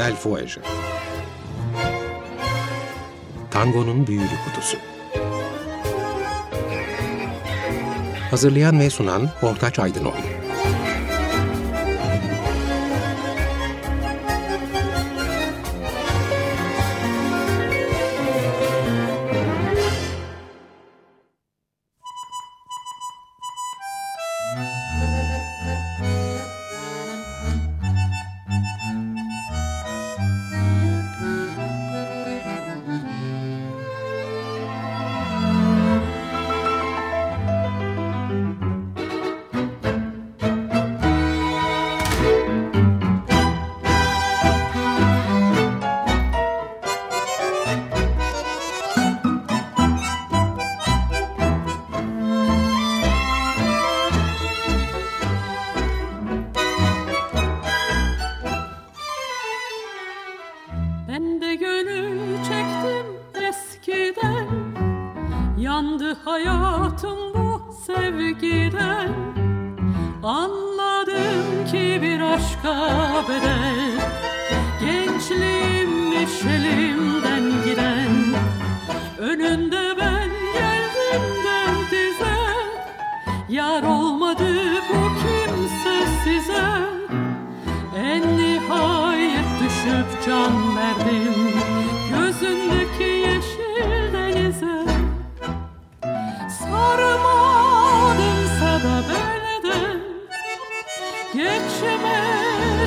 El Fuege Tango'nun Büyülü Kutusu. Hazırlayan ve sunan Ortaç Aydınoğlu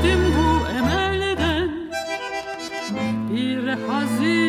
Gördüm bu emelden bir hazin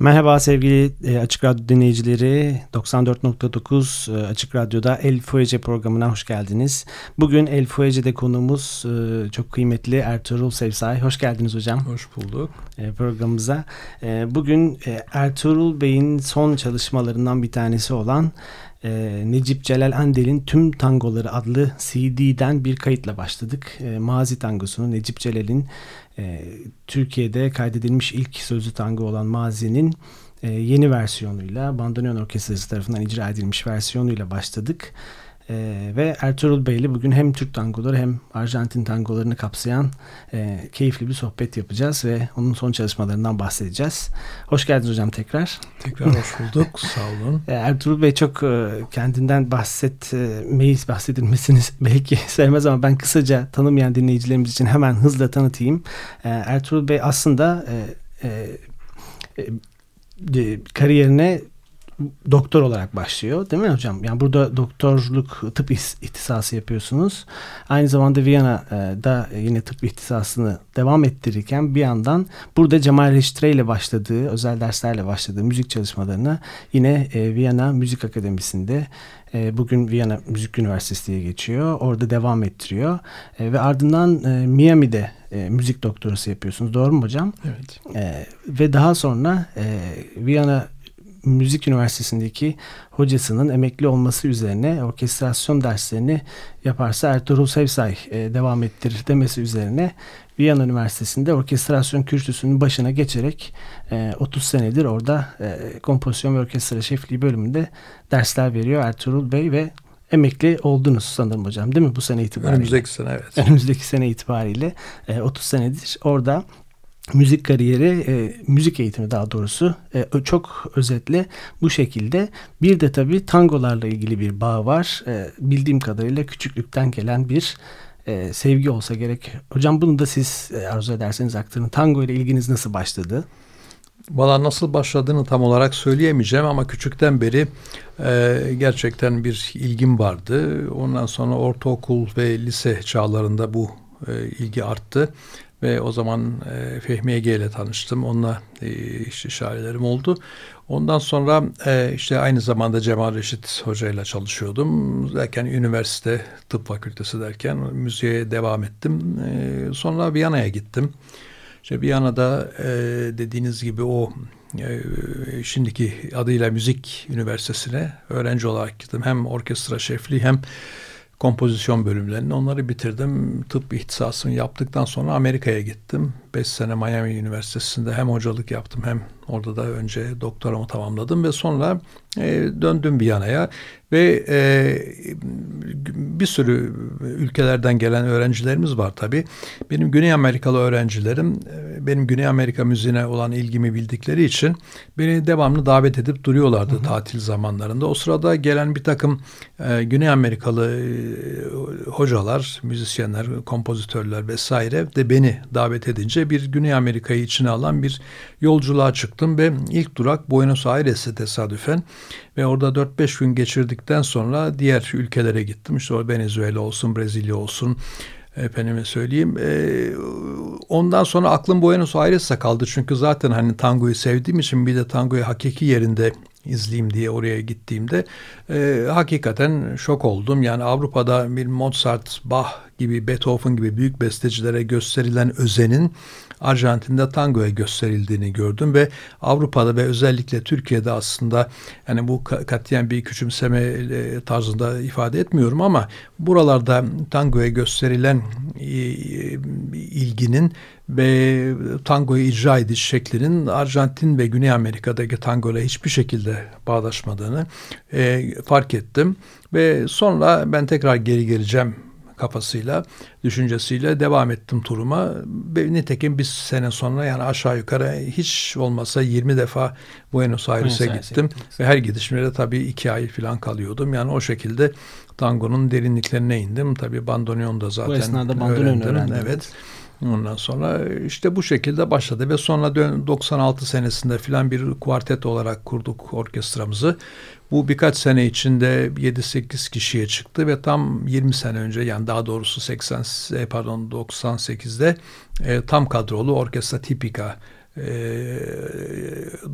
Merhaba sevgili e, Açık Radyo dinleyicileri. 94.9 e, Açık Radyo'da El Fuece programına hoş geldiniz. Bugün El Fuece'de konuğumuz e, çok kıymetli Ertuğrul Sevsay. Hoş geldiniz hocam. Hoş bulduk. Programımıza. Bugün Ertuğrul Bey'in son çalışmalarından bir tanesi olan Necip Celal Andel'in Tüm Tangoları adlı CD'den bir kayıtla başladık. Mazi Tangosu'nu Necip Celal'in e, Türkiye'de kaydedilmiş ilk sözlü tango olan Mazi'nin e, yeni versiyonuyla Bandoneon Orkestrası tarafından icra edilmiş versiyonuyla başladık. Ee, ve Ertuğrul Bey'le bugün hem Türk tangoları hem Arjantin tangolarını kapsayan e, keyifli bir sohbet yapacağız ve onun son çalışmalarından bahsedeceğiz. Hoş geldiniz hocam tekrar. Tekrar hoş bulduk. Sağ olun. Ee, Ertuğrul Bey çok e, kendinden bahsetmeyi bahsedilmesini belki sevmez ama ben kısaca tanımayan dinleyicilerimiz için hemen hızla tanıtayım. Ee, Ertuğrul Bey aslında e, e, e, kariyerine doktor olarak başlıyor değil mi hocam? Yani burada doktorluk tıp ihtisası yapıyorsunuz. Aynı zamanda Viyana'da yine tıp ihtisasını devam ettirirken bir yandan burada Cemal Reştre ile başladığı özel derslerle başladığı müzik çalışmalarına yine e, Viyana Müzik Akademisi'nde e, bugün Viyana Müzik Üniversitesi diye geçiyor. Orada devam ettiriyor. E, ve ardından e, Miami'de e, müzik doktorası yapıyorsunuz. Doğru mu hocam? Evet. E, ve daha sonra e, Viyana Müzik Üniversitesi'ndeki hocasının emekli olması üzerine orkestrasyon derslerini yaparsa Ertuğrul Sevsay e, devam ettirir demesi üzerine Viyana Üniversitesi'nde orkestrasyon kürsüsünün başına geçerek e, 30 senedir orada e, kompozisyon ve orkestra şefliği bölümünde dersler veriyor Ertuğrul Bey ve emekli oldunuz sanırım hocam değil mi bu sene itibariyle? Önümüzdeki sene evet. Önümüzdeki sene itibariyle e, 30 senedir orada müzik kariyeri, e, müzik eğitimi daha doğrusu e, çok özetle bu şekilde. Bir de tabii tangolarla ilgili bir bağ var. E, bildiğim kadarıyla küçüklükten gelen bir e, sevgi olsa gerek. Hocam bunu da siz e, arzu ederseniz aktarın. Tango ile ilginiz nasıl başladı? Valla nasıl başladığını tam olarak söyleyemeyeceğim ama küçükten beri e, gerçekten bir ilgim vardı. Ondan sonra ortaokul ve lise çağlarında bu e, ilgi arttı. Ve o zaman e, Fehmi Ege ile tanıştım. Onunla e, işte şairlerim oldu. Ondan sonra e, işte aynı zamanda Cemal Reşit Hoca ile çalışıyordum. Derken üniversite tıp fakültesi derken müziğe devam ettim. E, sonra Viyana'ya gittim. İşte Viyana'da e, dediğiniz gibi o e, şimdiki adıyla Müzik Üniversitesi'ne öğrenci olarak gittim. Hem orkestra şefliği hem kompozisyon bölümlerini onları bitirdim. Tıp ihtisasını yaptıktan sonra Amerika'ya gittim. 5 sene Miami Üniversitesi'nde hem hocalık yaptım hem orada da önce doktoramı tamamladım ve sonra e, döndüm Viyana'ya ve e, bir sürü ülkelerden gelen öğrencilerimiz var tabii. Benim Güney Amerikalı öğrencilerim e, benim Güney Amerika müziğine olan ilgimi bildikleri için beni devamlı davet edip duruyorlardı hı hı. tatil zamanlarında. O sırada gelen bir takım e, Güney Amerikalı e, hocalar, müzisyenler, kompozitörler vesaire de beni davet edince bir Güney Amerika'yı içine alan bir yolculuğa çıktım ve ilk durak Buenos Aires'e tesadüfen ve orada 4-5 gün geçirdikten sonra diğer ülkelere gittim. İşte o Venezuela olsun, Brezilya olsun, efendime söyleyeyim. E, ondan sonra aklım Buenos Aires'e kaldı. Çünkü zaten hani tangoyu sevdiğim için bir de tangoyu hakiki yerinde izleyeyim diye oraya gittiğimde e, hakikaten şok oldum. Yani Avrupa'da bir Mozart, Bach gibi, Beethoven gibi büyük bestecilere gösterilen özenin Arjantin'de tangoya gösterildiğini gördüm ve Avrupa'da ve özellikle Türkiye'de aslında yani bu katiyen bir küçümseme e, tarzında ifade etmiyorum ama buralarda tangoya gösterilen e, ilginin ve tangoyu icra ediş şeklinin Arjantin ve Güney Amerika'daki tangoyla hiçbir şekilde bağdaşmadığını e, fark ettim. Ve sonra ben tekrar geri geleceğim kafasıyla, düşüncesiyle devam ettim turuma. Nitekim bir sene sonra yani aşağı yukarı hiç olmasa 20 defa Buenos Aires'e gittim. Ve her gidişimde de tabii iki ay falan kalıyordum. Yani o şekilde tangonun derinliklerine indim. Tabii bandoneon da zaten Bu esnada bandoneon öğrendim. Evet. Ondan sonra işte bu şekilde başladı ve sonra 96 senesinde filan bir kuartet olarak kurduk orkestramızı. Bu birkaç sene içinde 7-8 kişiye çıktı ve tam 20 sene önce yani daha doğrusu 80 e, pardon 98'de e, tam kadrolu orkestra tipika e,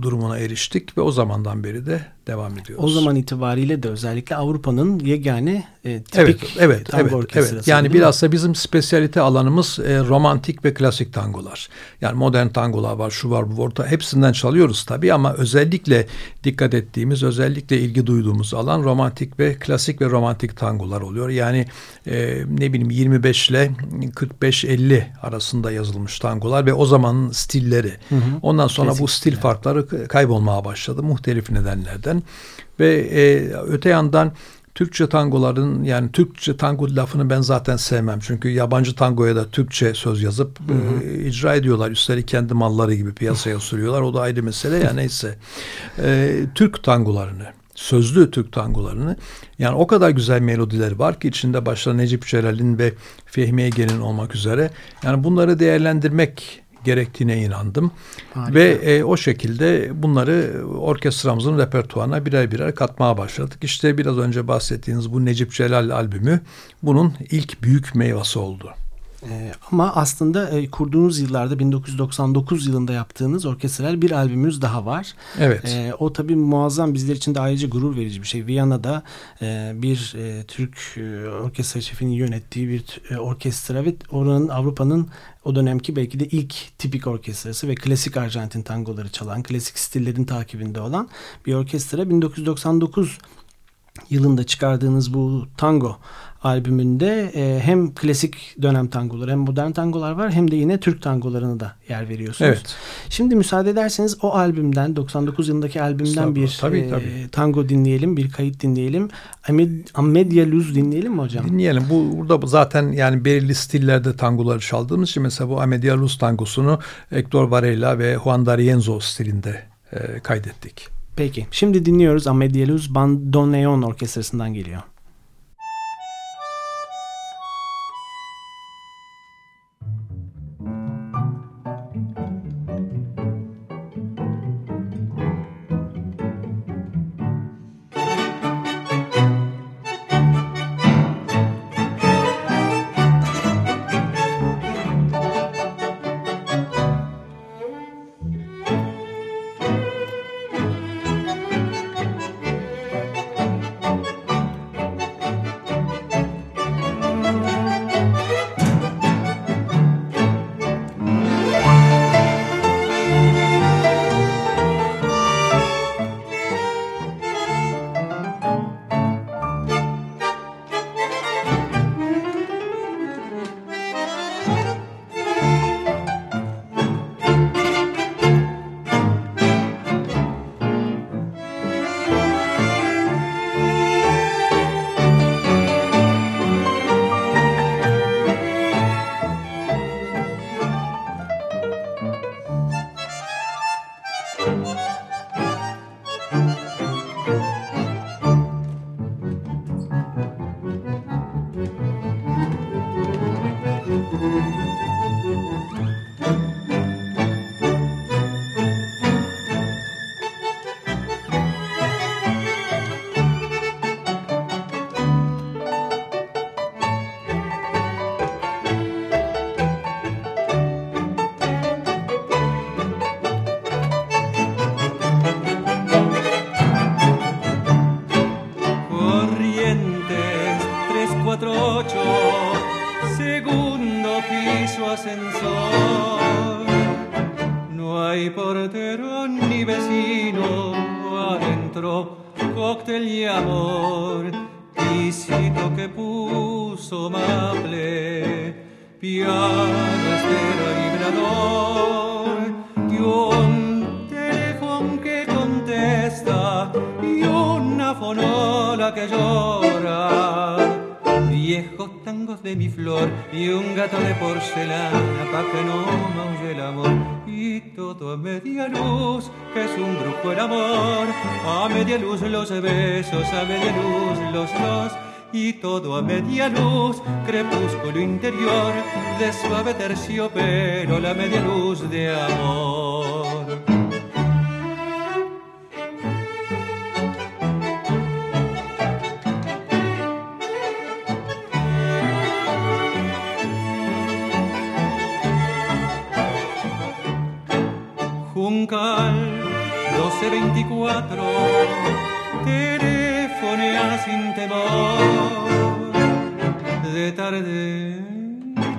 durumuna eriştik ve o zamandan beri de devam ediyoruz. O zaman itibariyle de özellikle Avrupa'nın yegane e, tipik evet, evet, tango evet, evet. Yani bilhassa bizim spesiyalite alanımız e, romantik ve klasik tangolar. Yani modern tangolar var, şu var, bu var. Hepsinden çalıyoruz tabii ama özellikle dikkat ettiğimiz, özellikle ilgi duyduğumuz alan romantik ve klasik ve romantik tangolar oluyor. Yani e, ne bileyim 25 ile 45-50 arasında yazılmış tangolar ve o zamanın stilleri. Hı hı. Ondan sonra klasik bu stil yani. farkları kaybolmaya başladı muhtelif nedenlerden. Ve e, öte yandan Türkçe tangoların yani Türkçe tango lafını ben zaten sevmem. Çünkü yabancı tangoya da Türkçe söz yazıp hı hı. E, icra ediyorlar. Üstelik kendi malları gibi piyasaya sürüyorlar. O da ayrı mesele ya neyse. E, Türk tangolarını sözlü Türk tangolarını yani o kadar güzel melodiler var ki içinde başta Necip Celal'in ve Fehmi Ege'nin olmak üzere yani bunları değerlendirmek gerektiğine inandım. Harika. Ve e, o şekilde bunları orkestramızın repertuarına birer birer katmaya başladık. İşte biraz önce bahsettiğiniz bu Necip Celal albümü bunun ilk büyük meyvesi oldu. Ee, ama aslında e, kurduğunuz yıllarda 1999 yılında yaptığınız orkestral bir albümümüz daha var. Evet. E, o tabii muazzam bizler için de ayrıca gurur verici bir şey. Viyana'da e, bir e, Türk e, orkestra şefinin yönettiği bir e, orkestra ve oranın Avrupa'nın o dönemki belki de ilk tipik orkestrası ve klasik Arjantin tangoları çalan, klasik stillerin takibinde olan bir orkestra 1999 yılında çıkardığınız bu tango albümünde e, hem klasik dönem tangolar hem modern tangolar var hem de yine Türk tangolarına da yer veriyorsunuz. Evet. Şimdi müsaade ederseniz o albümden 99 yılındaki albümden bir tabii, e, tabii. tango dinleyelim, bir kayıt dinleyelim. Amed, Amedia Luz dinleyelim mi hocam? Dinleyelim. Bu burada zaten yani belirli stillerde tangoları çaldığımız için mesela bu Amedia Luz tangosunu Hector Varela ve Juan D'Arienzo stilinde e, kaydettik. Peki. Şimdi dinliyoruz Amedia Luz Bandoneon Orkestrası'ndan geliyor.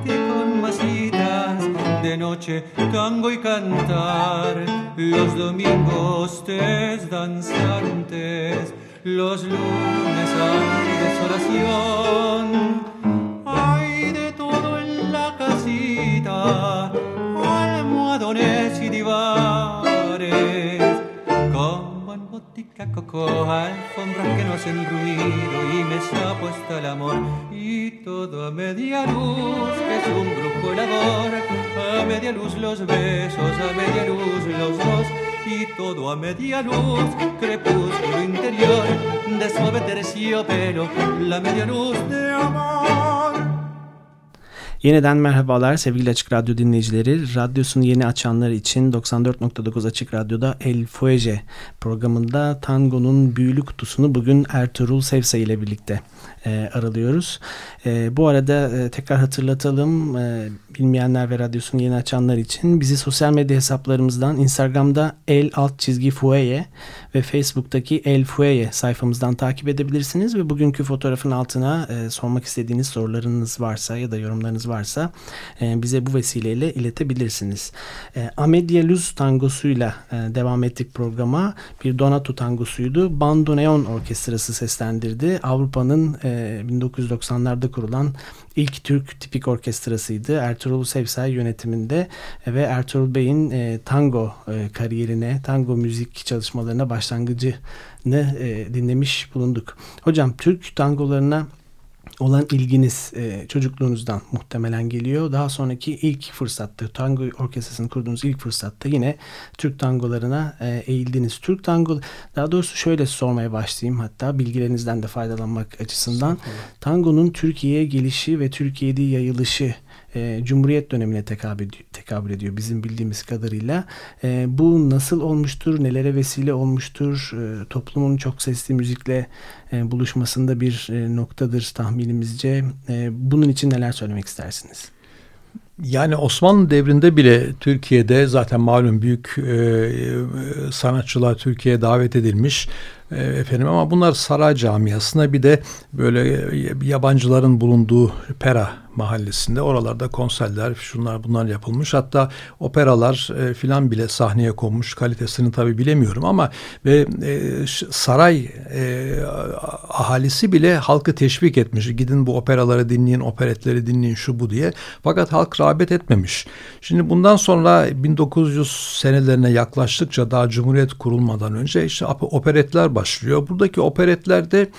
Con masitas, de noche tango y cantar, los domingos tes danzantes, los lunes antes oración. Hay de todo en la casita, buen botica coco, alfombras que no hacen ruido y mesa puesta el amor. Todo a media luz, que es un brujo labor, a media luz los besos, a media luz los dos, y todo a media luz, crepúsculo interior, de suave terciopelo, la media luz de amor. Yeniden merhabalar sevgili Açık Radyo dinleyicileri. Radyosunu yeni açanlar için 94.9 Açık Radyo'da El Fuege programında tangonun büyülü kutusunu bugün Ertuğrul Sevsa ile birlikte e, aralıyoruz. E, bu arada e, tekrar hatırlatalım e, bilmeyenler ve radyosunu yeni açanlar için bizi sosyal medya hesaplarımızdan Instagram'da el alt çizgi fueye ve Facebook'taki el fueye sayfamızdan takip edebilirsiniz ve bugünkü fotoğrafın altına e, sormak istediğiniz sorularınız varsa ya da yorumlarınız varsa e, bize bu vesileyle iletebilirsiniz. E, Amedia Luz tangosuyla e, devam ettik programa. Bir Donato tangosuydu. Bandoneon Orkestrası seslendirdi. Avrupa'nın e, 1990'larda kurulan ilk Türk tipik orkestrasıydı. Ertuğrul Sevsay yönetiminde ve Ertuğrul Bey'in e, tango e, kariyerine, tango müzik çalışmalarına başlangıcını e, dinlemiş bulunduk. Hocam Türk tangolarına olan ilginiz e, çocukluğunuzdan muhtemelen geliyor. Daha sonraki ilk fırsatta tango orkestrasını kurduğunuz ilk fırsatta yine Türk tangolarına e, eğildiniz. Türk tango daha doğrusu şöyle sormaya başlayayım hatta bilgilerinizden de faydalanmak açısından. Tangonun Türkiye'ye gelişi ve Türkiye'de yayılışı e, Cumhuriyet dönemine tekabül, tekabül ediyor bizim bildiğimiz kadarıyla. E, bu nasıl olmuştur, nelere vesile olmuştur, e, toplumun çok sesli müzikle e, buluşmasında bir e, noktadır tahminimizce. E, bunun için neler söylemek istersiniz? Yani Osmanlı devrinde bile Türkiye'de zaten malum büyük e, sanatçılar Türkiye'ye davet edilmiş e, efendim ama bunlar saray camiasına bir de böyle yabancıların bulunduğu pera mahallesinde oralarda konserler şunlar bunlar yapılmış hatta operalar e, filan bile sahneye konmuş kalitesini tabi bilemiyorum ama ve e, saray e, ahalisi bile halkı teşvik etmiş gidin bu operaları dinleyin operetleri dinleyin şu bu diye fakat halk rağbet etmemiş. Şimdi bundan sonra 1900 senelerine yaklaştıkça daha Cumhuriyet kurulmadan önce işte operetler başlıyor. Buradaki operetlerde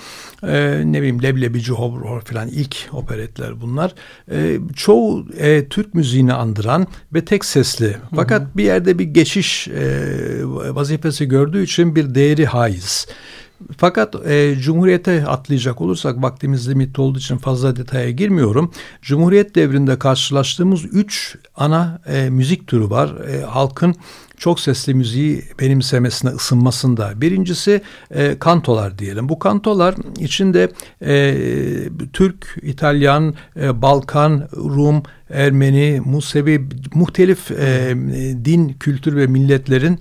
e, ne bileyim Leblebici Hobro falan ilk operetler bunlar. E, çoğu e, Türk müziğini andıran ve tek sesli. Fakat hı hı. bir yerde bir geçiş e, vazifesi gördüğü için bir değeri haiz. Fakat e, Cumhuriyete atlayacak olursak vaktimiz limitli olduğu için fazla detaya girmiyorum. Cumhuriyet devrinde karşılaştığımız üç ana e, müzik türü var. E, halkın çok sesli müziği benimsemesine, ısınmasında. Birincisi e, kantolar diyelim. Bu kantolar içinde e, Türk, İtalyan, e, Balkan, Rum, Ermeni, Musevi, muhtelif e, din, kültür ve milletlerin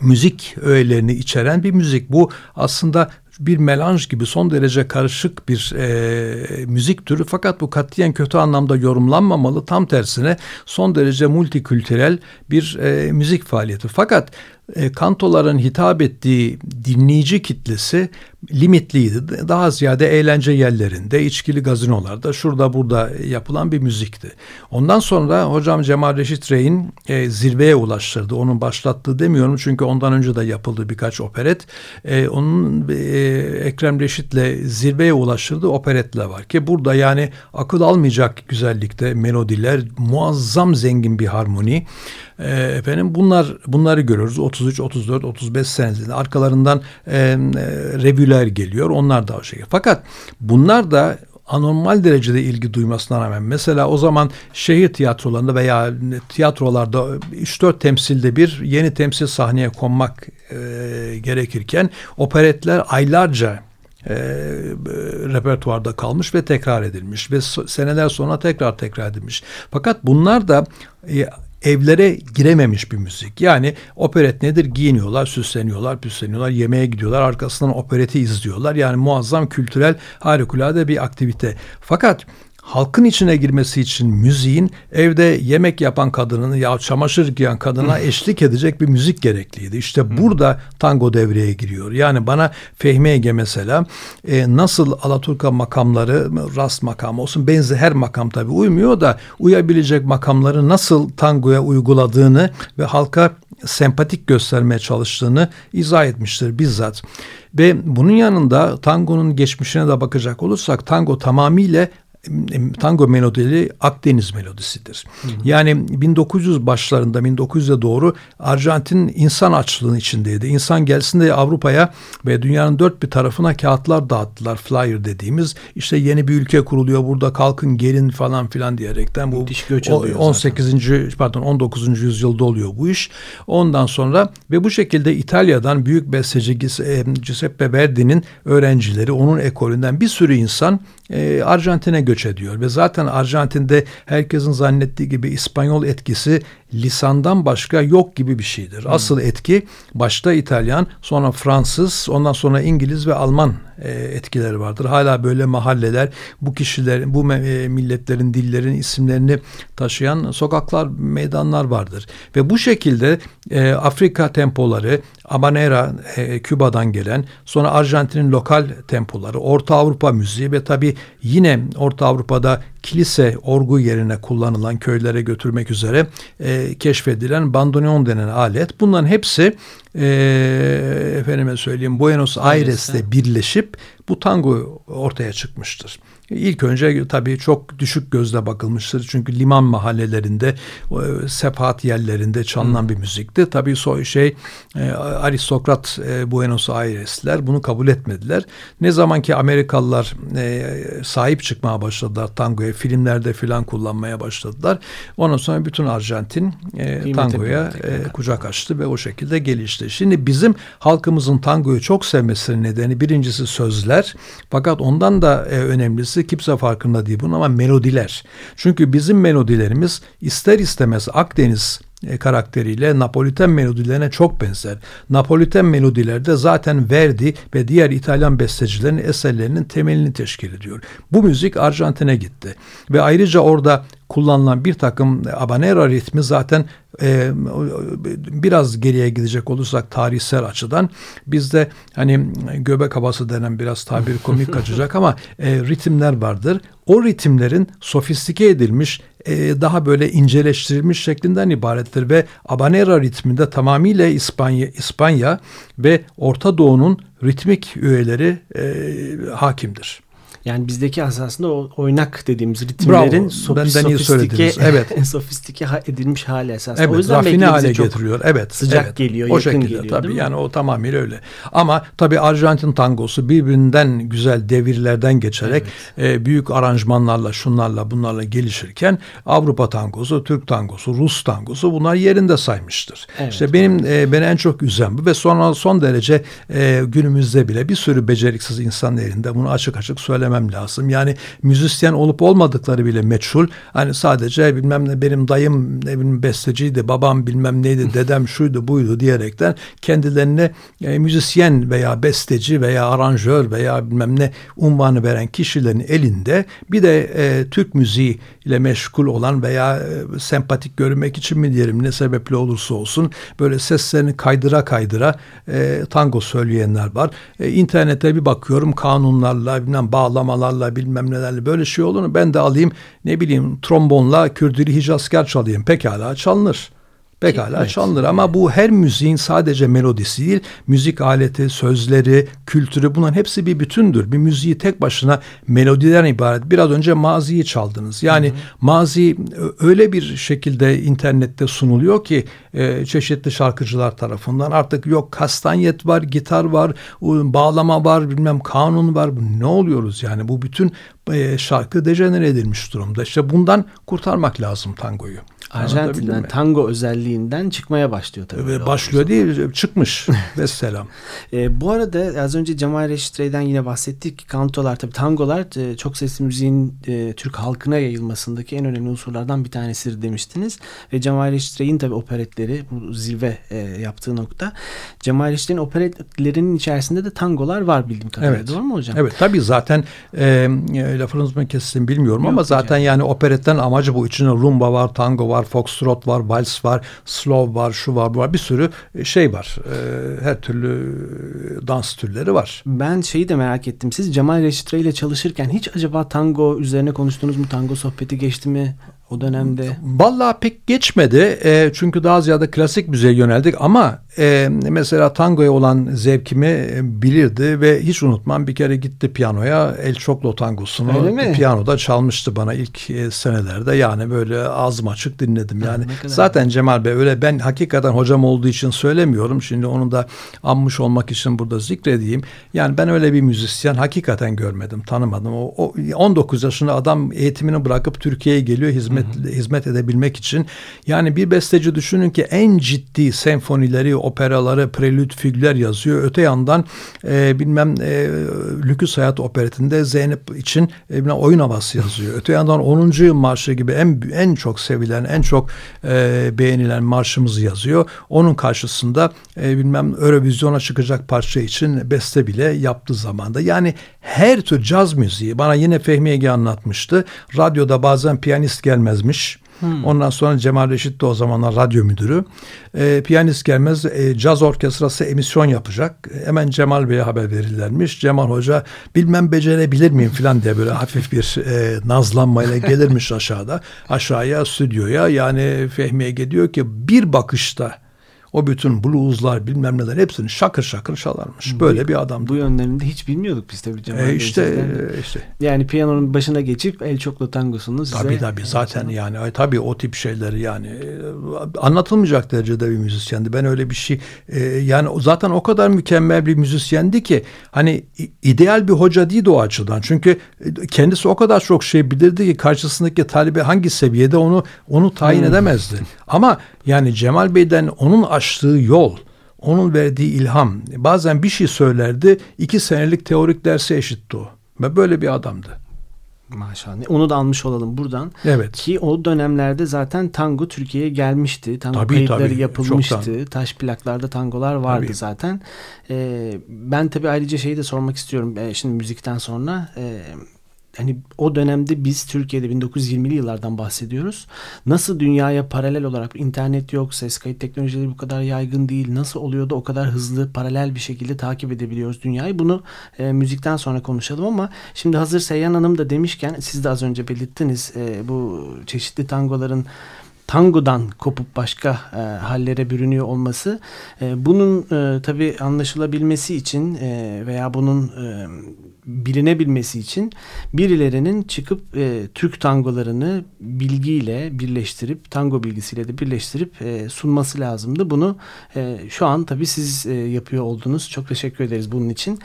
müzik öğelerini içeren bir müzik. Bu aslında bir melanj gibi son derece karışık bir e, müzik türü fakat bu katiyen kötü anlamda yorumlanmamalı tam tersine son derece multikültürel bir e, müzik faaliyeti. Fakat e, kantoların hitap ettiği dinleyici kitlesi limitliydi. Daha ziyade eğlence yerlerinde, içkili gazinolarda, şurada burada yapılan bir müzikti. Ondan sonra hocam Cemal Reşit Rey'in e, zirveye ulaştırdı. Onun başlattığı demiyorum çünkü ondan önce de yapıldı birkaç operet. E, onun e, Ekrem Reşit'le zirveye ulaştırdığı operetler var ki burada yani akıl almayacak güzellikte melodiler, muazzam zengin bir harmoni. E, efendim bunlar bunları görüyoruz. 33, 34, 35 senesinde arkalarından e, revüler geliyor. Onlar da o şekilde. Fakat bunlar da anormal derecede ilgi duymasına rağmen mesela o zaman şehir tiyatrolarında veya tiyatrolarda 3-4 temsilde bir yeni temsil sahneye konmak e, gerekirken operetler aylarca e, repertuarda kalmış ve tekrar edilmiş ve seneler sonra tekrar tekrar edilmiş. Fakat bunlar da e, evlere girememiş bir müzik. Yani operet nedir? Giyiniyorlar, süsleniyorlar, püsleniyorlar, yemeğe gidiyorlar, arkasından opereti izliyorlar. Yani muazzam kültürel harikulade bir aktivite. Fakat halkın içine girmesi için müziğin evde yemek yapan kadının ya çamaşır giyen kadına eşlik edecek bir müzik gerekliydi. İşte burada tango devreye giriyor. Yani bana Fehmi Ege mesela e, nasıl Alaturka makamları rast makamı olsun benzi her makam tabi uymuyor da uyabilecek makamları nasıl tangoya uyguladığını ve halka sempatik göstermeye çalıştığını izah etmiştir bizzat. Ve bunun yanında tangonun geçmişine de bakacak olursak tango tamamıyla tango melodileri Akdeniz melodisidir. Hı hı. Yani 1900 başlarında 1900'e doğru Arjantin insan açlığının içindeydi. İnsan gelsin de Avrupa'ya ve dünyanın dört bir tarafına kağıtlar dağıttılar. Flyer dediğimiz işte yeni bir ülke kuruluyor burada kalkın gelin falan filan diyerekten bu göç 18. Zaten. pardon 19. yüzyılda oluyor bu iş. Ondan sonra ve bu şekilde İtalya'dan büyük besteci Giuseppe Verdi'nin öğrencileri onun ekolünden bir sürü insan e, Arjantin'e göç ediyor ve zaten Arjantin'de herkesin zannettiği gibi İspanyol etkisi lisandan başka yok gibi bir şeydir. Hmm. Asıl etki başta İtalyan, sonra Fransız, ondan sonra İngiliz ve Alman e, etkileri vardır. Hala böyle mahalleler bu kişilerin, bu e, milletlerin, dillerin isimlerini taşıyan sokaklar, meydanlar vardır. Ve bu şekilde e, Afrika tempoları, Habanera, e, Küba'dan gelen, sonra Arjantin'in lokal tempoları, Orta Avrupa müziği ve tabi yine Orta Avrupa'da kilise orgu yerine kullanılan köylere götürmek üzere e, keşfedilen bandoneon denen alet. Bunların hepsi e, efendime söyleyeyim Buenos Aires'te birleşip bu tango ortaya çıkmıştır. İlk önce tabii çok düşük gözle bakılmıştır. Çünkü liman mahallelerinde, sefahat yerlerinde çalınan hmm. bir müzikti. Tabii so şey e, aristokrat e, Buenos Aires'ler bunu kabul etmediler. Ne zaman ki Amerikalılar e, sahip çıkmaya başladılar tangoya, filmlerde filan kullanmaya başladılar. Ondan sonra bütün Arjantin tangoya kucak açtı ve o şekilde gelişti. Şimdi bizim halkımızın tangoyu çok sevmesinin nedeni birincisi sözler. Fakat ondan da önemlisi kendisi kimse farkında değil bunun ama melodiler. Çünkü bizim melodilerimiz ister istemez Akdeniz e, karakteriyle Napoliten melodilerine çok benzer. Napoliten melodilerde zaten Verdi ve diğer İtalyan bestecilerin eserlerinin temelini teşkil ediyor. Bu müzik Arjantin'e gitti ve ayrıca orada kullanılan bir takım habanera ritmi zaten e, biraz geriye gidecek olursak tarihsel açıdan bizde hani göbek havası denen biraz tabir komik kaçacak ama e, ritimler vardır. O ritimlerin sofistike edilmiş e, daha böyle inceleştirilmiş şeklinden ibarettir ve habanera ritminde tamamıyla İspanya, İspanya ve Orta Doğu'nun ritmik üyeleri e, hakimdir. Yani bizdeki esasında o oynak dediğimiz ritimlerin Bravo, benden iyi söylediniz. Evet. sofistike edilmiş hali esasında. Evet, o yüzden rafine hale getiriyor. Evet. Sıcak evet. geliyor, o yakın şekilde, geliyor. Tabii yani o tamamıyla öyle. Ama tabii Arjantin tangosu birbirinden güzel devirlerden geçerek evet. e, büyük aranjmanlarla, şunlarla, bunlarla gelişirken Avrupa tangosu, Türk tangosu, Rus tangosu bunlar yerinde saymıştır. Evet, işte benim e, beni en çok üzen bu ve sonra son derece e, günümüzde bile bir sürü beceriksiz insan elinde bunu açık açık söylemek söylemem lazım. Yani müzisyen olup olmadıkları bile meçhul. Hani sadece bilmem ne benim dayım ne bileyim besteciydi, babam bilmem neydi, dedem şuydu buydu diyerekten kendilerine e, müzisyen veya besteci veya aranjör veya bilmem ne unvanı veren kişilerin elinde bir de e, Türk müziği ile meşgul olan veya e, sempatik görünmek için mi diyelim ne sebeple olursa olsun böyle seslerini kaydıra kaydıra e, tango söyleyenler var. E, internete bir bakıyorum kanunlarla bilmem bağlamalarla bilmem nelerle böyle şey olur mu? Ben de alayım ne bileyim trombonla Kürdili Hicazkar çalayım. Pekala çalınır. Pekala evet. çalınır ama bu her müziğin sadece melodisi değil, müzik aleti, sözleri, kültürü bunların hepsi bir bütündür. Bir müziği tek başına melodiden ibaret. Biraz önce maziyi çaldınız. Yani hı hı. mazi öyle bir şekilde internette sunuluyor ki e, çeşitli şarkıcılar tarafından artık yok kastanyet var, gitar var, bağlama var, bilmem kanun var. Ne oluyoruz yani bu bütün e, şarkı dejenere edilmiş durumda. İşte bundan kurtarmak lazım tangoyu. Arjantin'den tango özelliğinden çıkmaya başlıyor tabii. Ve başlıyor değil çıkmış. Vesselam. e, bu arada az önce Cemal Reşitre'den yine bahsettik. Kantolar tabii tangolar e, çok sesli müziğin e, Türk halkına yayılmasındaki en önemli unsurlardan bir tanesidir demiştiniz. Ve Cemal Reşitre'nin tabii operetleri bu zirve e, yaptığı nokta. Cemal Reşitre'nin operetlerinin içerisinde de tangolar var bildiğim kadarıyla. Evet. Doğru mu hocam? Evet tabii zaten e, lafınız mı kestim bilmiyorum Yok, ama zaten yani operetten amacı bu. içinde rumba var, tango var, foxtrot var, vals var, slow var, şu var, bu var. Bir sürü e, şey var. E, her türlü e, dans türleri var. Ben şeyi de merak ettim. Siz Cemal Reşit ile çalışırken hiç acaba tango üzerine konuştunuz mu? Tango sohbeti geçti mi? o dönemde? Vallahi pek geçmedi. E, çünkü daha ziyade klasik müziğe yöneldik ama e, mesela tangoya olan zevkimi e, bilirdi ve hiç unutmam bir kere gitti piyanoya El Choclo tangosunu piyanoda çalmıştı bana ilk e, senelerde. Yani böyle ağzım açık dinledim yani. zaten Cemal Bey öyle ben hakikaten hocam olduğu için söylemiyorum. Şimdi onu da anmış olmak için burada zikredeyim. Yani ben öyle bir müzisyen hakikaten görmedim tanımadım. O, o 19 yaşında adam eğitimini bırakıp Türkiye'ye geliyor hizmet hizmet edebilmek için. Yani bir besteci düşünün ki en ciddi senfonileri operaları, prelüt, fügler yazıyor. Öte yandan e, bilmem e, Lüküs Hayat operetinde Zeynep için e, bilmem, oyun havası yazıyor. Öte yandan 10. yıl marşı gibi en en çok sevilen, en çok e, beğenilen marşımızı yazıyor. Onun karşısında e, bilmem Eurovizyona çıkacak parça için beste bile yaptığı zamanda. Yani her tür caz müziği bana yine Fehmi Ege anlatmıştı. Radyoda bazen piyanist gelmezmiş. Hmm. Ondan sonra Cemal Reşit de o zamanlar radyo müdürü. E, piyanist gelmez e, caz orkestrası emisyon yapacak. Hemen Cemal Bey'e haber verirlermiş. Cemal Hoca bilmem becerebilir miyim falan diye böyle hafif bir e, nazlanmayla gelirmiş aşağıda. Aşağıya stüdyoya yani Fehmi Ege diyor ki bir bakışta o bütün blueslar bilmem neler hepsini şakır şakır çalarmış. Böyle bu, bir adamdı. Bu yönlerinde hiç bilmiyorduk biz tabii Cemal e işte, e işte. Yani piyanonun başına geçip El Çoklo tangosunu size... Tabii tabii zaten yani ay, tabii o tip şeyleri yani e, anlatılmayacak derecede bir müzisyendi. Ben öyle bir şey e, yani zaten o kadar mükemmel bir müzisyendi ki hani ideal bir hoca değildi o açıdan. Çünkü e, kendisi o kadar çok şey bilirdi ki karşısındaki talibe hangi seviyede onu onu tayin hmm. edemezdi. Ama yani Cemal Bey'den onun açtığı yol, onun verdiği ilham. Bazen bir şey söylerdi, iki senelik teorik dersi eşitti o. Ve böyle bir adamdı. Maşallah. Onu da almış olalım buradan. Evet. Ki o dönemlerde zaten tango Türkiye'ye gelmişti. Tango tabii, kayıtları tabii. yapılmıştı. Çoktan. Taş plaklarda tangolar vardı tabii. zaten. Ee, ben tabii ayrıca şeyi de sormak istiyorum. Ee, şimdi müzikten sonra. Ee, hani o dönemde biz Türkiye'de 1920'li yıllardan bahsediyoruz. Nasıl dünyaya paralel olarak internet yok, ses kayıt teknolojileri bu kadar yaygın değil. Nasıl oluyor da o kadar hızlı, paralel bir şekilde takip edebiliyoruz dünyayı. Bunu e, müzikten sonra konuşalım ama şimdi hazır Seyyan Hanım da demişken siz de az önce belirttiniz e, bu çeşitli tangoların tangodan kopup başka e, hallere bürünüyor olması e, bunun e, tabi anlaşılabilmesi için e, veya bunun e, bilinebilmesi için birilerinin çıkıp e, Türk tangolarını bilgiyle birleştirip tango bilgisiyle de birleştirip e, sunması lazımdı. Bunu e, şu an tabii siz e, yapıyor oldunuz. Çok teşekkür ederiz bunun için.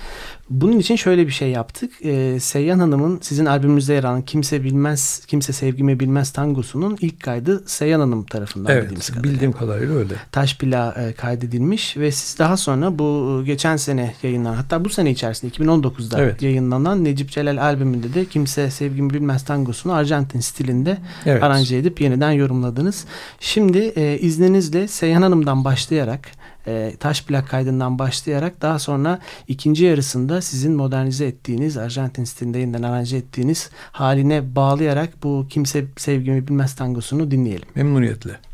Bunun için şöyle bir şey yaptık. E, Seyyan Hanım'ın sizin albümünüzde yer alan Kimse Bilmez, Kimse Sevgimi Bilmez tangosunun ilk kaydı Seyyan Hanım tarafından evet, bildiğimiz kadarıyla. bildiğim kadarıyla öyle. Taş Pila e, kaydedilmiş ve siz daha sonra bu geçen sene yayınlanan hatta bu sene içerisinde 2019'da evet. Yayınlanan Necip Celal albümünde de Kimse Sevgimi Bilmez tangosunu Arjantin stilinde evet. aranje edip yeniden yorumladınız. Şimdi e, izninizle Seyhan Hanım'dan başlayarak e, taş plak kaydından başlayarak daha sonra ikinci yarısında sizin modernize ettiğiniz Arjantin stilinde yeniden aranje ettiğiniz haline bağlayarak bu Kimse Sevgimi Bilmez tangosunu dinleyelim. Memnuniyetle.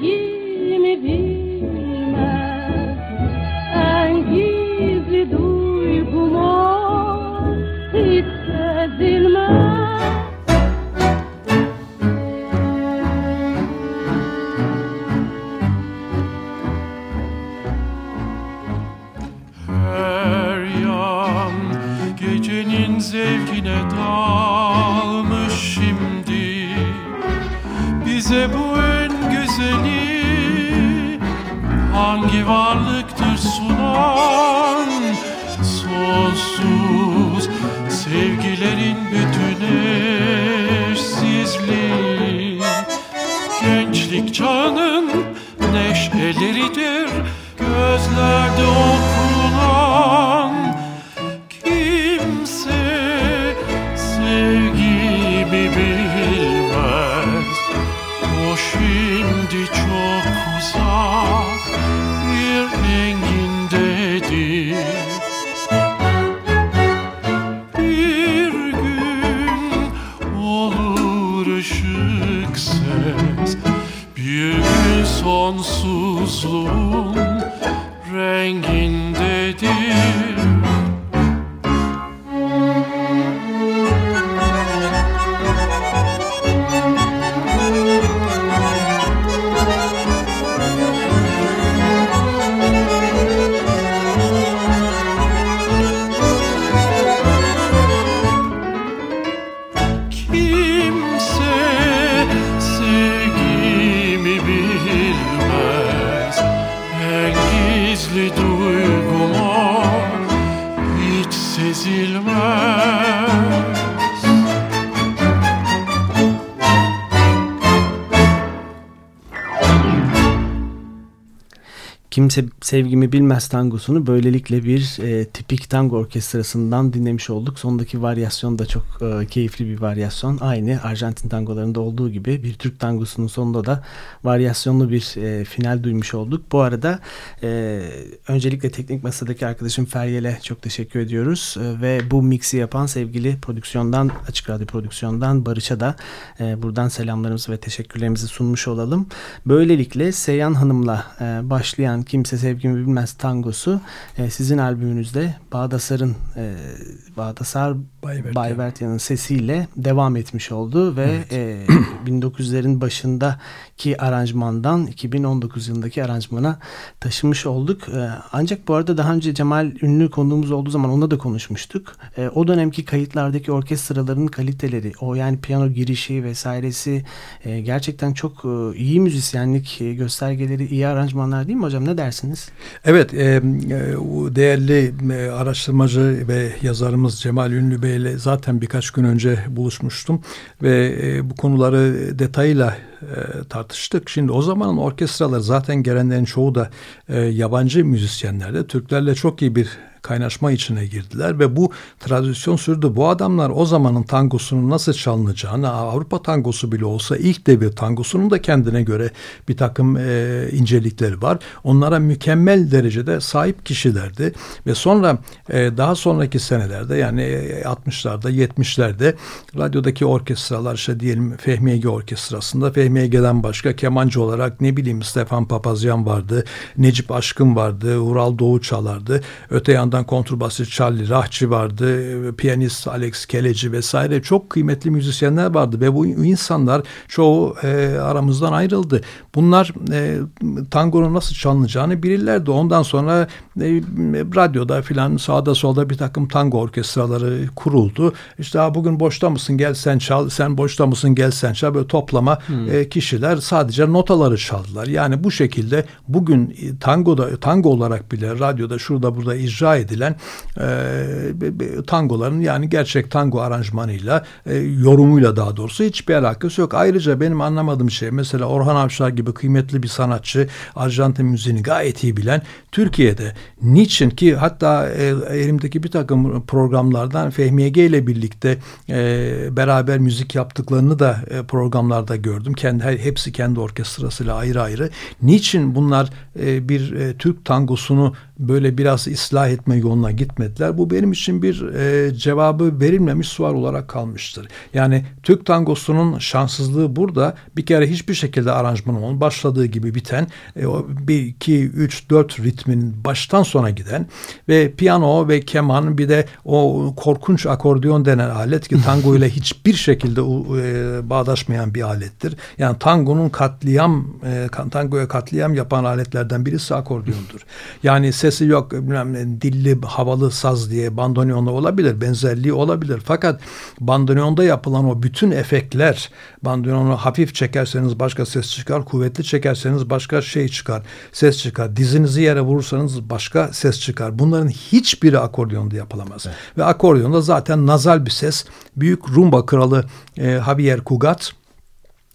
Sevgimi bilmez hiç Kimse Sevgimi Bilmez tangosunu böylelikle bir e, tipik tango orkestrasından dinlemiş olduk. Sondaki varyasyon da çok e, keyifli bir varyasyon. Aynı Arjantin tangolarında olduğu gibi bir Türk tangosunun sonunda da varyasyonlu bir e, final duymuş olduk. Bu arada e, öncelikle teknik masadaki arkadaşım Feryal'e çok teşekkür ediyoruz. E, ve bu mixi yapan sevgili prodüksiyondan, Açık Radyo prodüksiyondan Barış'a da e, buradan selamlarımızı ve teşekkürlerimizi sunmuş olalım. Böylelikle Seyhan Hanım'la e, başlayan Kimse Sevgimi Bilmez tangosu e, sizin albümünüzde Bağdasar'ın e, Bağdasar. Baybertiyan'ın sesiyle devam etmiş oldu ve e, 1900'lerin başındaki aranjmandan 2019 yılındaki aranjmana taşımış olduk. E, ancak bu arada daha önce Cemal Ünlü konuğumuz olduğu zaman ona da konuşmuştuk. E, o dönemki kayıtlardaki orkestraların kaliteleri, o yani piyano girişi vesairesi e, gerçekten çok e, iyi müzisyenlik e, göstergeleri, iyi aranjmanlar değil mi hocam? Ne dersiniz? Evet, e, e, değerli e, araştırmacı ve yazarımız Cemal Ünlü Bey ile zaten birkaç gün önce buluşmuştum ve e, bu konuları detayıyla e, tartıştık. Şimdi o zamanın orkestraları zaten gelenlerin çoğu da e, yabancı müzisyenlerdi. Türklerle çok iyi bir kaynaşma içine girdiler ve bu tradisyon sürdü. Bu adamlar o zamanın tangosunun nasıl çalınacağını Avrupa tangosu bile olsa ilk devir tangosunun da kendine göre bir takım e, incelikleri var. Onlara mükemmel derecede sahip kişilerdi ve sonra e, daha sonraki senelerde yani e, 60'larda 70'lerde radyodaki orkestralar işte diyelim Fehmi Ege Orkestrası'nda Fehmi Ege'den başka kemancı olarak ne bileyim Stefan Papazyan vardı, Necip Aşkın vardı, Ural Doğu çalardı. Öte yandan kontrbasçı Charlie Rahçı vardı, piyanist Alex Keleci vesaire çok kıymetli müzisyenler vardı ve bu insanlar çoğu e, aramızdan ayrıldı. Bunlar e, tangonun nasıl çalınacağını bilirlerdi. Ondan sonra e, radyoda filan sağda solda bir takım tango orkestraları kuruldu. İşte bugün boşta mısın gel sen çal, sen boşta mısın gel sen çal. Böyle toplama e, kişiler sadece notaları çaldılar. Yani bu şekilde bugün tangoda tango olarak bile radyoda şurada burada icra edilen e, tangoların yani gerçek tango aranjmanıyla e, yorumuyla daha doğrusu hiçbir alakası yok. Ayrıca benim anlamadığım şey mesela Orhan Avşar gibi kıymetli bir sanatçı Arjantin müziğini gayet iyi bilen Türkiye'de niçin ki hatta e, elimdeki bir takım programlardan Fehmi Ege ile birlikte e, beraber müzik yaptıklarını da e, programlarda gördüm. Kendi hepsi kendi orkestrasıyla ayrı ayrı. Niçin bunlar e, bir e, Türk tangosunu böyle biraz ıslah etme yoluna gitmediler. Bu benim için bir e, cevabı verilmemiş sual olarak kalmıştır. Yani Türk tangosunun şanssızlığı burada bir kere hiçbir şekilde aranjmanın başladığı gibi biten e, o 1, 2, 3, 4 ritmin baştan sona giden ve piyano ve keman bir de o korkunç akordeon denen alet ki tango ile hiçbir şekilde e, bağdaşmayan bir alettir. Yani tangonun katliam e, tangoya katliam yapan aletlerden birisi akordeondur. Yani sesi yok bilmem ne, dilli havalı saz diye bandoneonla olabilir benzerliği olabilir. Fakat bandoneonda yapılan o bütün efektler bandoneonu hafif çekerseniz başka ses çıkar kuvvetli çekerseniz başka şey çıkar ses çıkar. Dizinizi yere vurursanız başka ses çıkar. Bunların hiçbiri akordeonda yapılamaz. Evet. ve akordeonda zaten nazal bir ses. Büyük rumba kralı e, Javier Cugat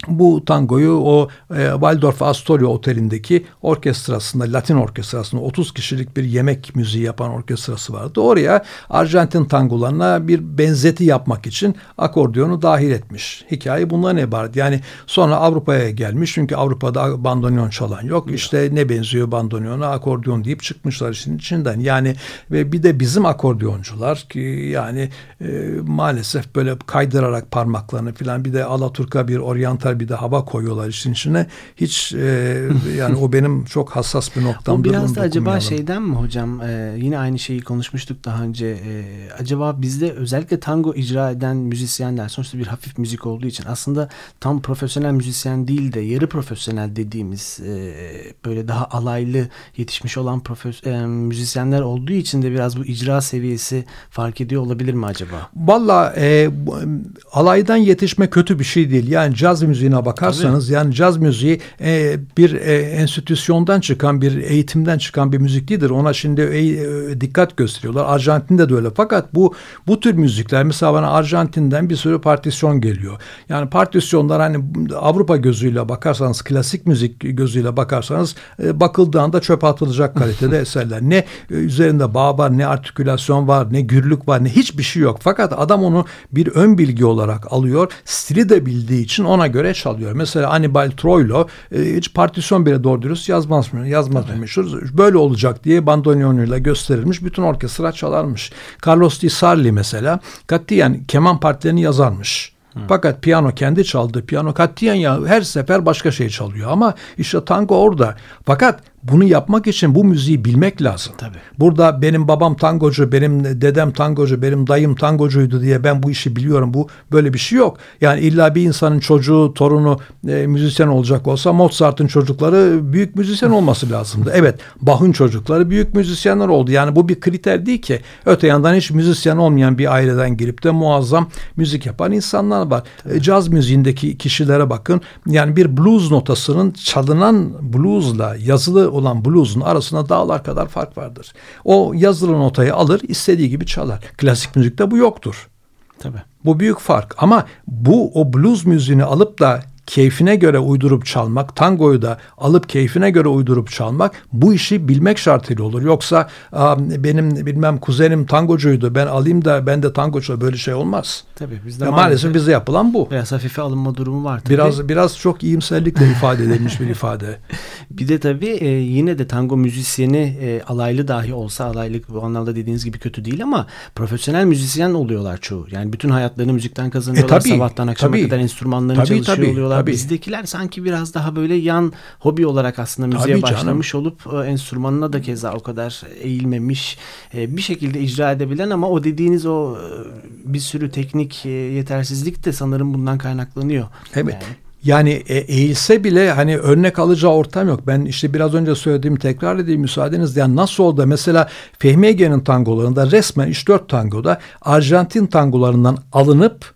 bu tangoyu o e, Waldorf Astoria Oteli'ndeki orkestrasında, Latin orkestrasında 30 kişilik bir yemek müziği yapan orkestrası vardı. Oraya Arjantin tangolarına bir benzeti yapmak için akordeonu dahil etmiş. Hikaye bundan ibaret. Yani sonra Avrupa'ya gelmiş çünkü Avrupa'da bandoneon çalan yok. İşte ne benziyor bandoneona akordeon deyip çıkmışlar işin içinden. Yani ve bir de bizim akordeoncular ki yani e, maalesef böyle kaydırarak parmaklarını falan bir de Alaturka bir oryantal bir de hava koyuyorlar işin içine. Hiç e, yani o benim çok hassas bir noktamdır. O biraz da acaba şeyden mi hocam? E, yine aynı şeyi konuşmuştuk daha önce. E, acaba bizde özellikle tango icra eden müzisyenler sonuçta bir hafif müzik olduğu için aslında tam profesyonel müzisyen değil de yarı profesyonel dediğimiz e, böyle daha alaylı yetişmiş olan profes- e, müzisyenler olduğu için de biraz bu icra seviyesi fark ediyor olabilir mi acaba? Valla e, alaydan yetişme kötü bir şey değil. Yani caz müziğine bakarsanız Tabii. yani caz müziği e, bir e, enstitüsyondan çıkan bir eğitimden çıkan bir müzik değildir. Ona şimdi e, dikkat gösteriyorlar. Arjantin'de de öyle. Fakat bu bu tür müzikler mesela bana Arjantin'den bir sürü partisyon geliyor. Yani partisyonlar hani Avrupa gözüyle bakarsanız klasik müzik gözüyle bakarsanız e, bakıldığında çöp atılacak kalitede eserler. Ne e, üzerinde bağ var, ne artikülasyon var, ne gürlük var, ne hiçbir şey yok. Fakat adam onu bir ön bilgi olarak alıyor. Stili de bildiği için ona göre çalıyor. Mesela Anibal Troilo e, hiç partisyon bile doğru dürüst yazmaz mı? Yazmaz mı meşhur. Böyle olacak diye bandoneonuyla gösterilmiş. Bütün orkestra çalarmış. Carlos Di Sarli mesela katiyen keman partilerini yazarmış. Hı. Fakat piyano kendi çaldı. Piyano katiyen ya her sefer başka şey çalıyor ama işte tango orada. Fakat bunu yapmak için bu müziği bilmek lazım. Tabii. Burada benim babam tangocu, benim dedem tangocu, benim dayım tangocuydu diye ben bu işi biliyorum. Bu böyle bir şey yok. Yani illa bir insanın çocuğu, torunu e, müzisyen olacak olsa Mozart'ın çocukları büyük müzisyen olması lazımdı. Evet, Bach'ın çocukları büyük müzisyenler oldu. Yani bu bir kriter değil ki. Öte yandan hiç müzisyen olmayan bir aileden girip de muazzam müzik yapan insanlar var. E, caz müziğindeki kişilere bakın. Yani bir blues notasının çalınan bluesla yazılı olan blues'un arasında dağlar kadar fark vardır. O yazılı notayı alır, istediği gibi çalar. Klasik müzikte bu yoktur. Tabii. Bu büyük fark ama bu o blues müziğini alıp da keyfine göre uydurup çalmak, tangoyu da alıp keyfine göre uydurup çalmak bu işi bilmek şartıyla olur. Yoksa benim bilmem kuzenim tangocuydu ben alayım da ben de tangocu böyle şey olmaz. Tabii bizde ya maalesef bize yapılan bu. Biraz hafife alınma durumu var tabii. Biraz biraz çok iyimserlikle ifade edilmiş bir ifade. Bir de tabii e, yine de tango müzisyeni e, alaylı dahi olsa alaylık bu anlamda dediğiniz gibi kötü değil ama profesyonel müzisyen oluyorlar çoğu. Yani bütün hayatlarını müzikten kazanıyorlar. E, tabii, Sabahtan akşama tabii, kadar enstrümanlarını tabii, çalışıyor tabii, oluyorlar. Tabii. Bizdekiler sanki biraz daha böyle yan hobi olarak aslında müziğe tabii başlamış canım. olup e, enstrümanına da keza o kadar eğilmemiş. E, bir şekilde icra edebilen ama o dediğiniz o e, bir sürü teknik yetersizlik de sanırım bundan kaynaklanıyor. Evet. Yani. Yani e, eğilse bile hani örnek alacağı ortam yok. Ben işte biraz önce söylediğim tekrar edeyim müsaadenizle. Yani nasıl oldu? Mesela Fehmi Ege'nin tangolarında resmen 3-4 tangoda Arjantin tangolarından alınıp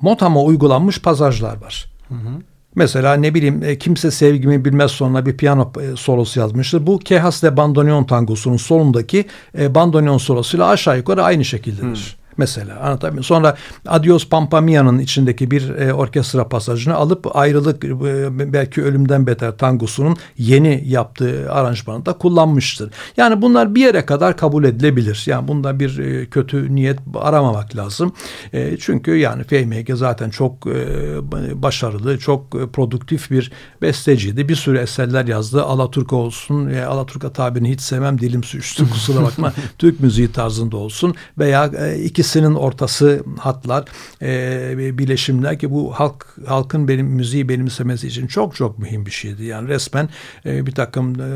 Motam'a uygulanmış pasajlar var. Hı hı. Mesela ne bileyim e, kimse sevgimi bilmez sonra bir piyano e, solosu yazmıştır. Bu Kehas de Bandoneon tangosunun solundaki e, bandoneon solosuyla aşağı yukarı aynı şekildedir. Hmm. Mesela anlatabiliyor? Sonra Adios Pampa Mia'nın içindeki bir e, orkestra pasajını alıp ayrılık e, belki ölümden beter tangosunun yeni yaptığı aranjmanında kullanmıştır. Yani bunlar bir yere kadar kabul edilebilir. Yani bunda bir e, kötü niyet aramamak lazım. E, çünkü yani FMG zaten çok e, başarılı, çok e, produktif bir besteciydi. Bir sürü eserler yazdı. Alaturka olsun. E, Alaturka tabirini hiç sevmem. Dilim sürçtü kusura bakma. Türk müziği tarzında olsun veya e, ikisinin ortası hatlar e, bileşimler ki bu halk halkın benim müziği benimsemesi için çok çok mühim bir şeydi. Yani resmen e, bir takım e,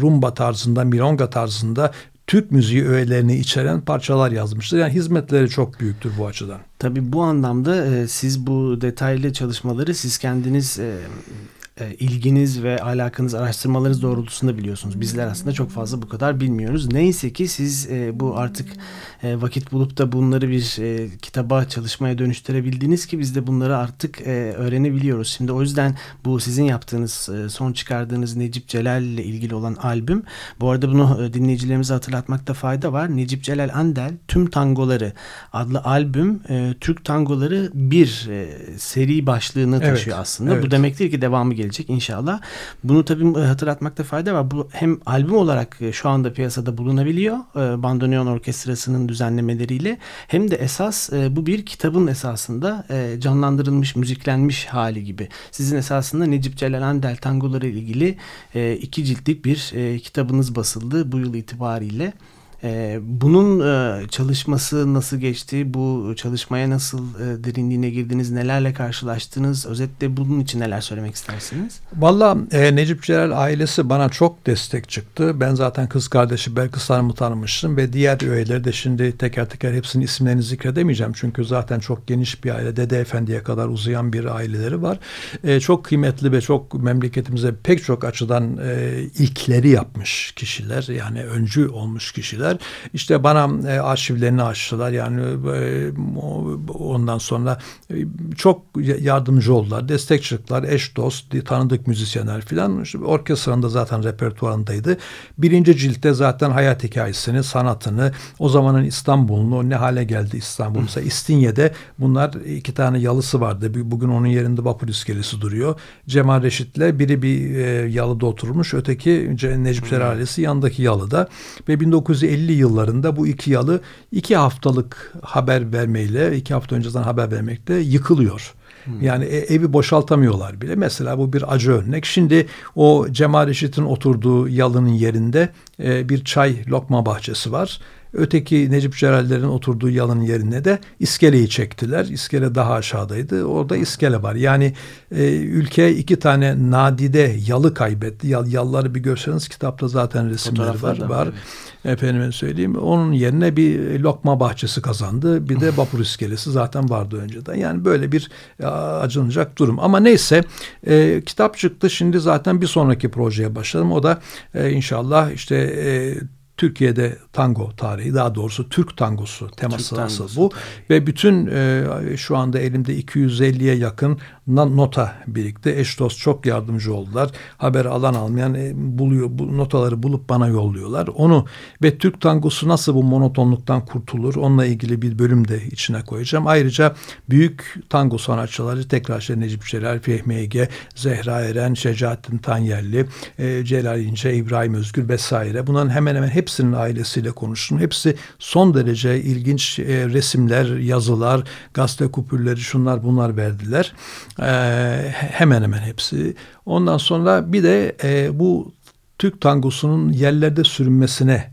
rumba tarzında, milonga tarzında Türk müziği öğelerini içeren parçalar yazmıştır. Yani hizmetleri çok büyüktür bu açıdan. Tabii bu anlamda e, siz bu detaylı çalışmaları siz kendiniz e, e, ilginiz ve alakanız, araştırmalarınız doğrultusunda biliyorsunuz. Bizler aslında çok fazla bu kadar bilmiyoruz. Neyse ki siz e, bu artık e, vakit bulup da bunları bir e, kitaba, çalışmaya dönüştürebildiniz ki biz de bunları artık e, öğrenebiliyoruz. Şimdi o yüzden bu sizin yaptığınız, e, son çıkardığınız Necip Celal ile ilgili olan albüm. Bu arada bunu e, dinleyicilerimize hatırlatmakta fayda var. Necip Celal Andel Tüm Tangoları adlı albüm e, Türk Tangoları bir e, seri başlığını Evet, taşıyor aslında. evet. Bu demek değil ki devamı gelecek inşallah. Bunu tabii e, hatırlatmakta fayda var. Bu hem albüm olarak e, şu anda piyasada bulunabiliyor. E, Bandoneon Orkestrası'nın düzenlemeleriyle hem de esas bu bir kitabın esasında canlandırılmış, müziklenmiş hali gibi. Sizin esasında Necip Celal Andel tangoları ilgili iki ciltlik bir kitabınız basıldı bu yıl itibariyle. Ee, bunun e, çalışması nasıl geçti? Bu çalışmaya nasıl e, derinliğine girdiniz? Nelerle karşılaştınız? Özetle bunun için neler söylemek istersiniz? Valla e, Necip Celal ailesi bana çok destek çıktı. Ben zaten kız kardeşi Belkıs Hanım'ı tanımıştım ve diğer üyeleri de şimdi teker teker hepsinin isimlerini zikredemeyeceğim. Çünkü zaten çok geniş bir aile. Dede Efendi'ye kadar uzayan bir aileleri var. E, çok kıymetli ve çok memleketimize pek çok açıdan ilkleri yapmış kişiler. Yani öncü olmuş kişiler. İşte bana e, arşivlerini açtılar. Yani e, ondan sonra e, çok yardımcı oldular. Destek çıktılar. Eş dost, tanıdık müzisyenler filan. İşte orkestranın da zaten repertuarındaydı. Birinci ciltte zaten hayat hikayesini, sanatını, o zamanın İstanbul'unu, ne hale geldi İstanbul. Mesela İstinye'de bunlar iki tane yalısı vardı. Bugün onun yerinde vapur iskelesi duruyor. Cemal Reşit'le biri bir e, yalıda oturmuş. Öteki Necip Celal ailesi yandaki yalıda. Ve 1950 yıllarında bu iki yalı iki haftalık haber vermeyle, iki hafta önceden haber vermekle yıkılıyor. Yani e- evi boşaltamıyorlar bile. Mesela bu bir acı örnek. Şimdi o Cemal Reşit'in oturduğu yalının yerinde e, bir çay lokma bahçesi var. Öteki Necip Celal'lerin oturduğu yalının yerine de iskeleyi çektiler. İskele daha aşağıdaydı. Orada iskele var. Yani e, ülke iki tane nadide yalı kaybetti. Yal, yalları bir görseniz kitapta zaten resimleri var. Var, var. Efendime söyleyeyim. Onun yerine bir lokma bahçesi kazandı. Bir de vapur iskelesi zaten vardı önceden. Yani böyle bir e, acınacak durum. Ama neyse e, kitap çıktı. Şimdi zaten bir sonraki projeye başladım. O da e, inşallah işte e, Türkiye'de tango tarihi daha doğrusu Türk tangosu teması Türk asıl tangosu bu ve bütün e, şu anda elimde 250'ye yakın nota birikti. Eş dost çok yardımcı oldular. Haber alan almayan e, buluyor bu notaları bulup bana yolluyorlar. Onu ve Türk tangosu nasıl bu monotonluktan kurtulur onunla ilgili bir bölüm de içine koyacağım. Ayrıca büyük tango sanatçıları tekrar işte Necip Celal, Fehmi Ege, Zehra Eren, Şecaettin Tanyerli, e, Celal İnce, İbrahim Özgür vesaire. Bunların hemen hemen hepsinin ailesiyle konuştum. Hepsi son derece ilginç e, resimler, yazılar, gazete kupürleri şunlar bunlar verdiler. E, hemen hemen hepsi. Ondan sonra bir de e, bu Türk tangosunun yerlerde sürünmesine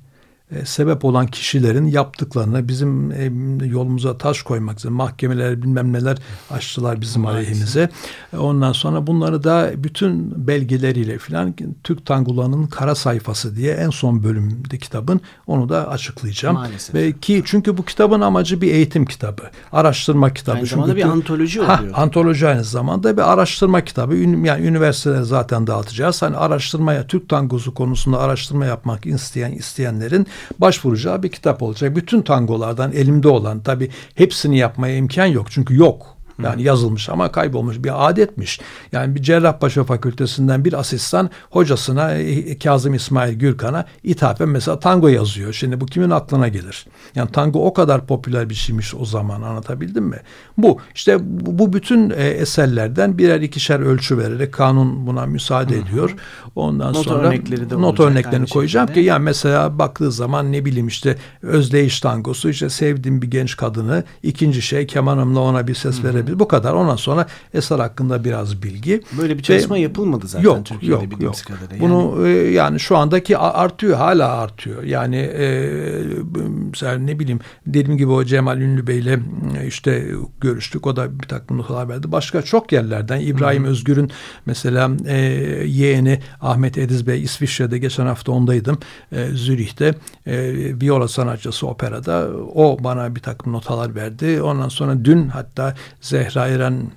e, sebep olan kişilerin yaptıklarına bizim e, yolumuza taş koymak üzere mahkemeler bilmem neler açtılar bizim aleyhimize. E, Ondan sonra bunları da bütün belgeleriyle filan Türk tangolarının kara sayfası diye en son bölümde kitabın onu da açıklayacağım. Maalesef. Ve ki çünkü bu kitabın amacı bir eğitim kitabı, araştırma kitabı. Aynı zamanda Çünkü bir antoloji Ha, oluyor. antoloji aynı zamanda bir araştırma kitabı. Yani üniversitelere zaten dağıtacağız. Hani araştırmaya, Türk tangosu konusunda araştırma yapmak isteyen isteyenlerin başvuracağı bir kitap olacak. Bütün tangolardan elimde olan tabi hepsini yapmaya imkan yok. Çünkü yok. Yani yazılmış ama kaybolmuş bir adetmiş. Yani bir Cerrahpaşa Fakültesinden bir asistan hocasına e, Kazım İsmail Gürkan'a ithafen mesela tango yazıyor. Şimdi bu kimin aklına gelir? Yani tango o kadar popüler bir şeymiş o zaman anlatabildim mi? Bu işte bu, bütün e, eserlerden birer ikişer ölçü vererek kanun buna müsaade ediyor. Ondan Not sonra örnekleri de not örneklerini koyacağım şekilde. ki yani mesela baktığı zaman ne bileyim işte özdeyiş tangosu işte sevdiğim bir genç kadını ikinci şey kemanımla ona bir ses verebilir. Bu kadar. Ondan sonra eser hakkında biraz bilgi. Böyle bir Ve- çalışma yapılmadı zaten yok, Türkiye'de yok, bildiğimiz yok. kadarıyla. Bunu e, yani şu andaki artıyor hala artıyor. Yani e, mesela ne bileyim dediğim gibi o Cemal Ünlü Bey'le e, işte görüştük. O da bir takım noktalar verdi. Başka çok yerlerden İbrahim Özgür'ün mesela e, yeğeni Ahmet Ediz Bey İsviçre'de geçen hafta ondaydım. E, Zürih'te e, viola sanatçısı operada. O bana bir takım notalar verdi. Ondan sonra dün hatta Zehra İren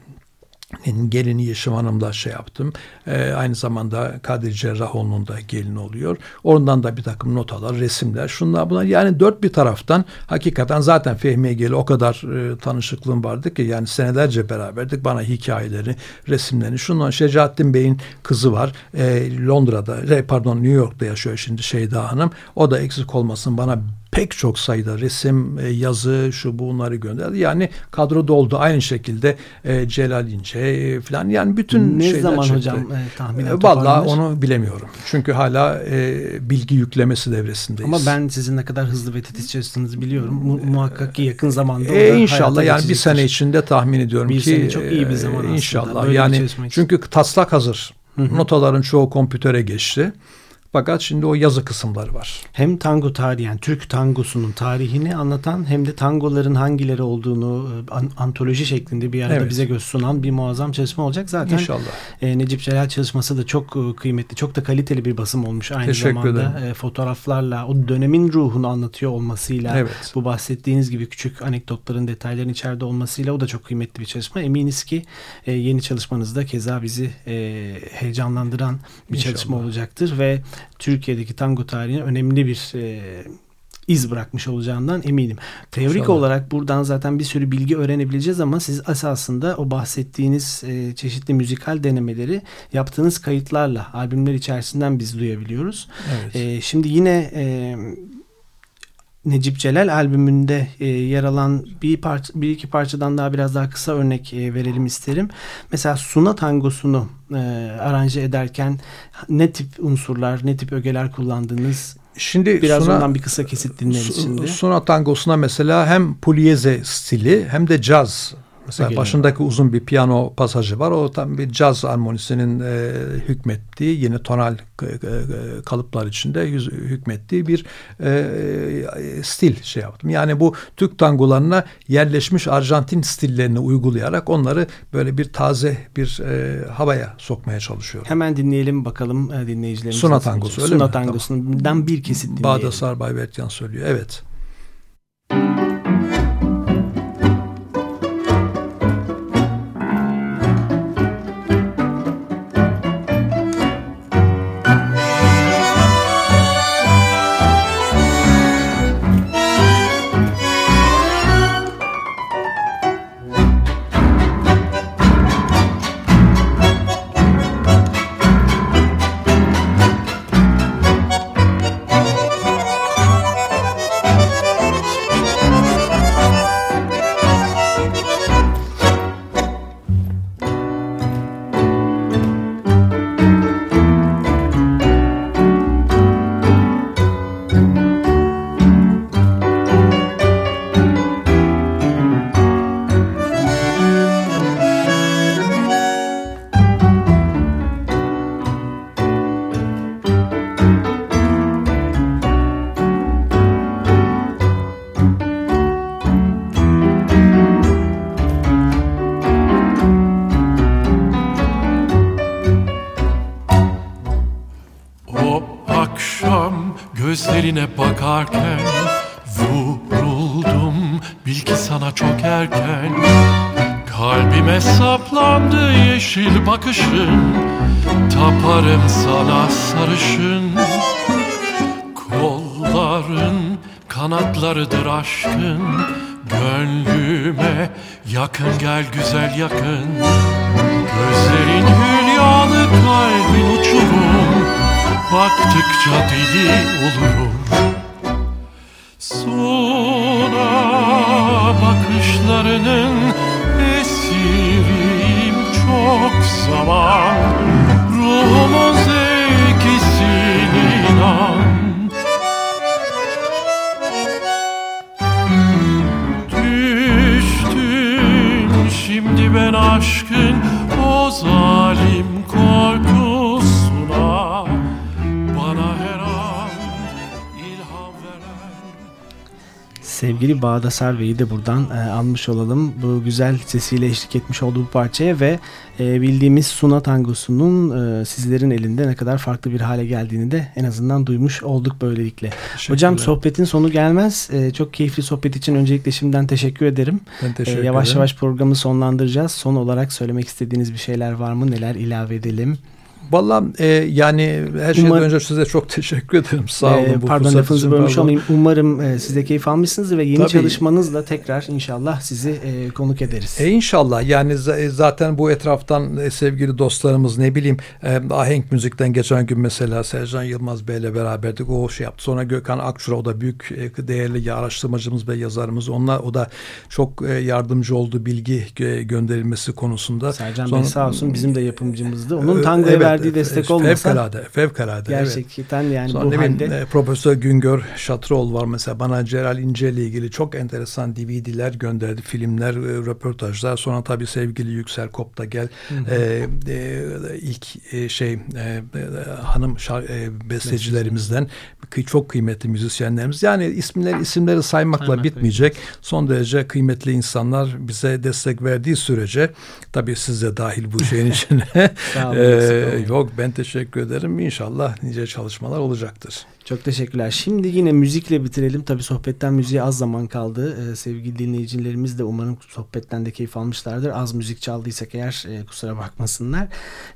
gelini Yeşim Hanım'la şey yaptım. Ee, aynı zamanda Kadir Cerrahoğlu'nun da gelini oluyor. Ondan da bir takım notalar, resimler, şunlar bunlar. Yani dört bir taraftan hakikaten zaten Fehmi Egeli o kadar e, tanışıklığım vardı ki yani senelerce beraberdik. Bana hikayeleri, resimlerini. Şundan Şecaettin Bey'in kızı var. E, Londra'da, e, pardon New York'ta yaşıyor şimdi Şeyda Hanım. O da eksik olmasın bana pek çok sayıda resim, e, yazı, şu bunları gönderdi. Yani kadro doldu. Aynı şekilde e, Celal İnce e, falan. Yani bütün ne şeyler zaman çıktı. hocam e, tahminen E, Vallahi toparlanır? onu bilemiyorum. Çünkü hala e, bilgi yüklemesi devresindeyiz. Ama ben sizin ne kadar hızlı ve titiz çalıştığınızı biliyorum. Mu- muhakkak ki yakın zamanda e, inşallah yani bir sene içinde tahmin ediyorum Bir ki sene çok iyi bir zaman e, aslında. İnşallah. Böyle bir yani çünkü taslak hazır. Notaların çoğu kompütöre geçti. Fakat şimdi o yazı kısımları var. Hem tango tarihi yani Türk tangosunun tarihini anlatan hem de tangoların hangileri olduğunu e, an- antoloji şeklinde bir arada Evet. bize göz sunan bir muazzam çalışma olacak. Zaten İnşallah. e, Necip Celal çalışması da çok e, kıymetli, çok da kaliteli bir basım olmuş aynı Teşekkür zamanda. ederim. E, fotoğraflarla, o dönemin ruhunu anlatıyor olmasıyla, Evet. bu bahsettiğiniz gibi küçük anekdotların, detayların içeride olmasıyla o da çok kıymetli bir çalışma. Eminiz ki e, yeni çalışmanızda keza bizi e, heyecanlandıran bir İnşallah. çalışma olacaktır ve Türkiye'deki tango tarihine önemli bir e, iz bırakmış olacağından eminim. Teorik İnşallah. olarak buradan zaten bir sürü bilgi öğrenebileceğiz ama siz esasında o bahsettiğiniz e, çeşitli müzikal denemeleri yaptığınız kayıtlarla albümler içerisinden biz duyabiliyoruz. Evet. E, şimdi yine e, Necip Celal albümünde e, yer alan bir parça, bir iki parçadan daha biraz daha kısa örnek e, verelim isterim. Mesela Suna tangosunu e, aranje ederken ne tip unsurlar, ne tip ögeler kullandınız? Şimdi Biraz Suna- ondan bir kısa kesit dinleriz şimdi. Suna tangosuna mesela hem pugliese stili hem de caz. Mesela Geliyor. başındaki uzun bir piyano pasajı var. O tam bir caz armonisinin e, hükmettiği yine tonal e, e, kalıplar içinde yüz, hükmettiği bir e, e, stil şey yaptım. Yani bu Türk tangolarına yerleşmiş Arjantin stillerini uygulayarak onları böyle bir taze bir e, havaya sokmaya çalışıyorum. Hemen dinleyelim bakalım dinleyicilerimiz. Suna tangosu, öyle Suna mi? tangosundan bir kesit dinleyelim. Bağda Sarbay Bertyan söylüyor. Evet. Baktıkça deli olurum Sevgili Bağda Sarve'yi de buradan e, almış olalım. Bu güzel sesiyle eşlik etmiş olduğu bu parçaya ve e, bildiğimiz Suna Tangosu'nun e, sizlerin elinde ne kadar farklı bir hale geldiğini de en azından duymuş olduk böylelikle. Hocam sohbetin sonu gelmez. E, çok keyifli sohbet için öncelikle şimdiden teşekkür ederim. Ben E, teşekkür yavaş ederim. yavaş programı sonlandıracağız. Son olarak söylemek istediğiniz bir şeyler var mı? Neler ilave edelim? Valla e, yani her şeyden Umar- önce size çok teşekkür ederim. Sağ olun. Ee, bu pardon lafınızı bölmüş olayım. Umarım e, siz de keyif almışsınızdır ve yeni Tabii. çalışmanızla tekrar inşallah sizi e, konuk ederiz. E inşallah yani e, zaten bu etraftan e, sevgili dostlarımız ne bileyim e, ahenk müzikten geçen gün mesela Sercan Yılmaz Bey'le beraberdik o şey yaptı. Sonra Gökhan Akçura o da büyük e, değerli araştırmacımız ve yazarımız. Onlar o da çok e, yardımcı oldu bilgi gö- gönderilmesi konusunda. Sercan Sonra- Bey sağ olsun bizim de yapımcımızdı. Onun E, tangoya evet, verdiği e, destek e, olmasa Fevkalade, fevkalade. evet. gerçekten yani Sonra bu bileyim, halde e, Profesör Güngör Şatıroğlu var mesela bana Celal İnce ile ilgili çok enteresan DVD'ler gönderdi. Filmler, e, röportajlar. Sonra tabii sevgili Yüksel Kopta gel. E, e, ilk e, şey e, e, hanım şar, e, bestecilerimizden çok kıymetli müzisyenlerimiz. Yani isimler isimleri saymakla Saymakla bitmeyecek. Son derece kıymetli insanlar bize destek verdiği sürece tabii siz de dahil bu şeyin içine. Sağ yok ben teşekkür ederim. İnşallah nice çalışmalar olacaktır. Çok teşekkürler. Şimdi yine müzikle bitirelim. Tabii sohbetten müziğe az zaman kaldı. Ee, sevgili dinleyicilerimiz de umarım sohbetten de keyif almışlardır. Az müzik çaldıysak eğer e, kusura bakmasınlar.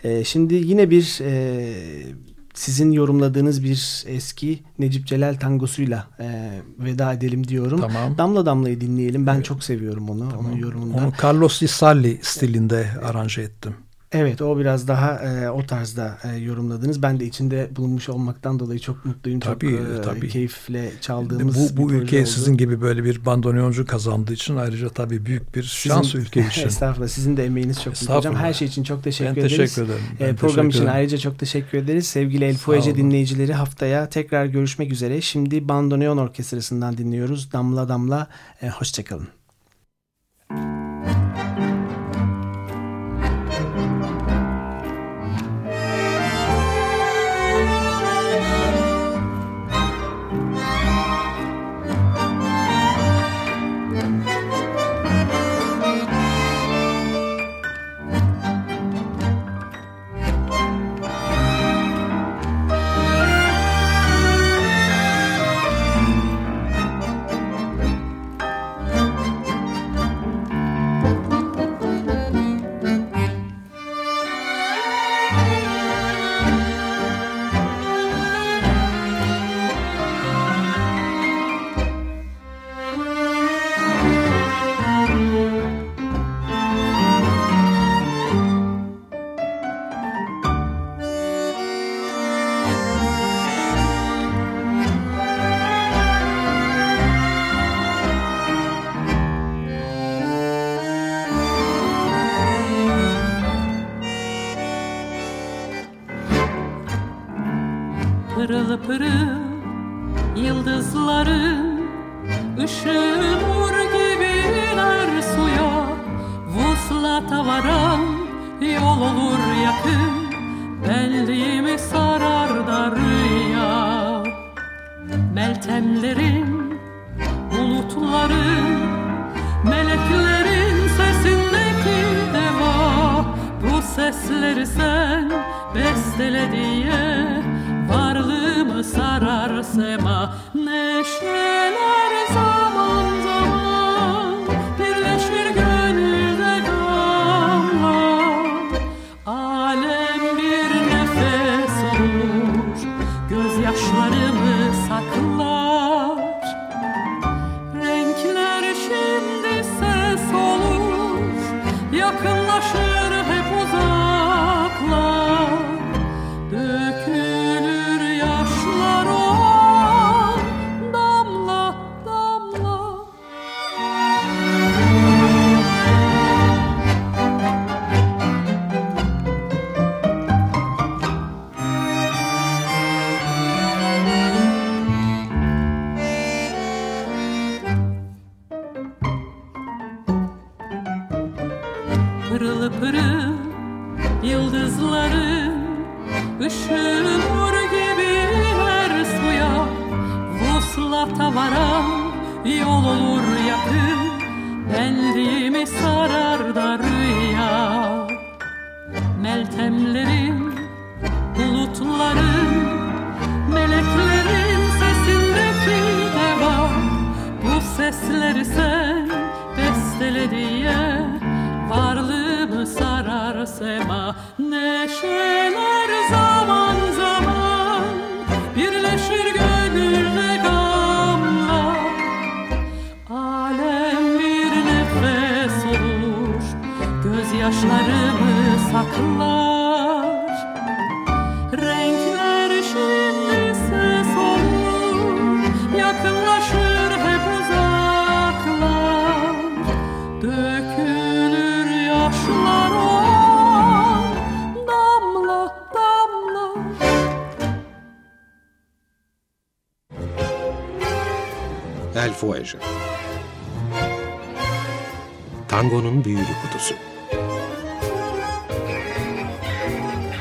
E, şimdi yine bir e, sizin yorumladığınız bir eski Necip Celal tangosuyla e, veda edelim diyorum. Tamam. Damla Damla'yı dinleyelim. Ben çok seviyorum onu. Onun yorumundan. Onu Carlos Di stilinde aranje ettim. Evet o biraz daha e, o tarzda e, yorumladınız. Ben de içinde bulunmuş olmaktan dolayı çok mutluyum. Tabii, çok e, tabii. keyifle çaldığımız Bu, bu oldu. sizin gibi böyle bir bandoneoncu kazandığı için ayrıca tabii büyük bir şans Sizin- ülke için. Estağfurullah. Sizin de emeğiniz çok büyük hocam. Her şey için çok teşekkür ben ederiz. teşekkür ederim. E, Ben program teşekkür için ederim. ayrıca çok teşekkür ederiz. Sevgili El Fuece dinleyicileri haftaya tekrar görüşmek üzere. Şimdi Bandoneon Orkestrası'ndan dinliyoruz. Damla Damla. E, hoşçakalın.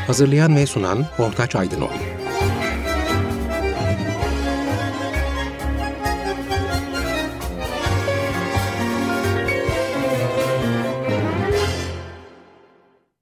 Hazırlayan ve sunan Ortaç Aydınoğlu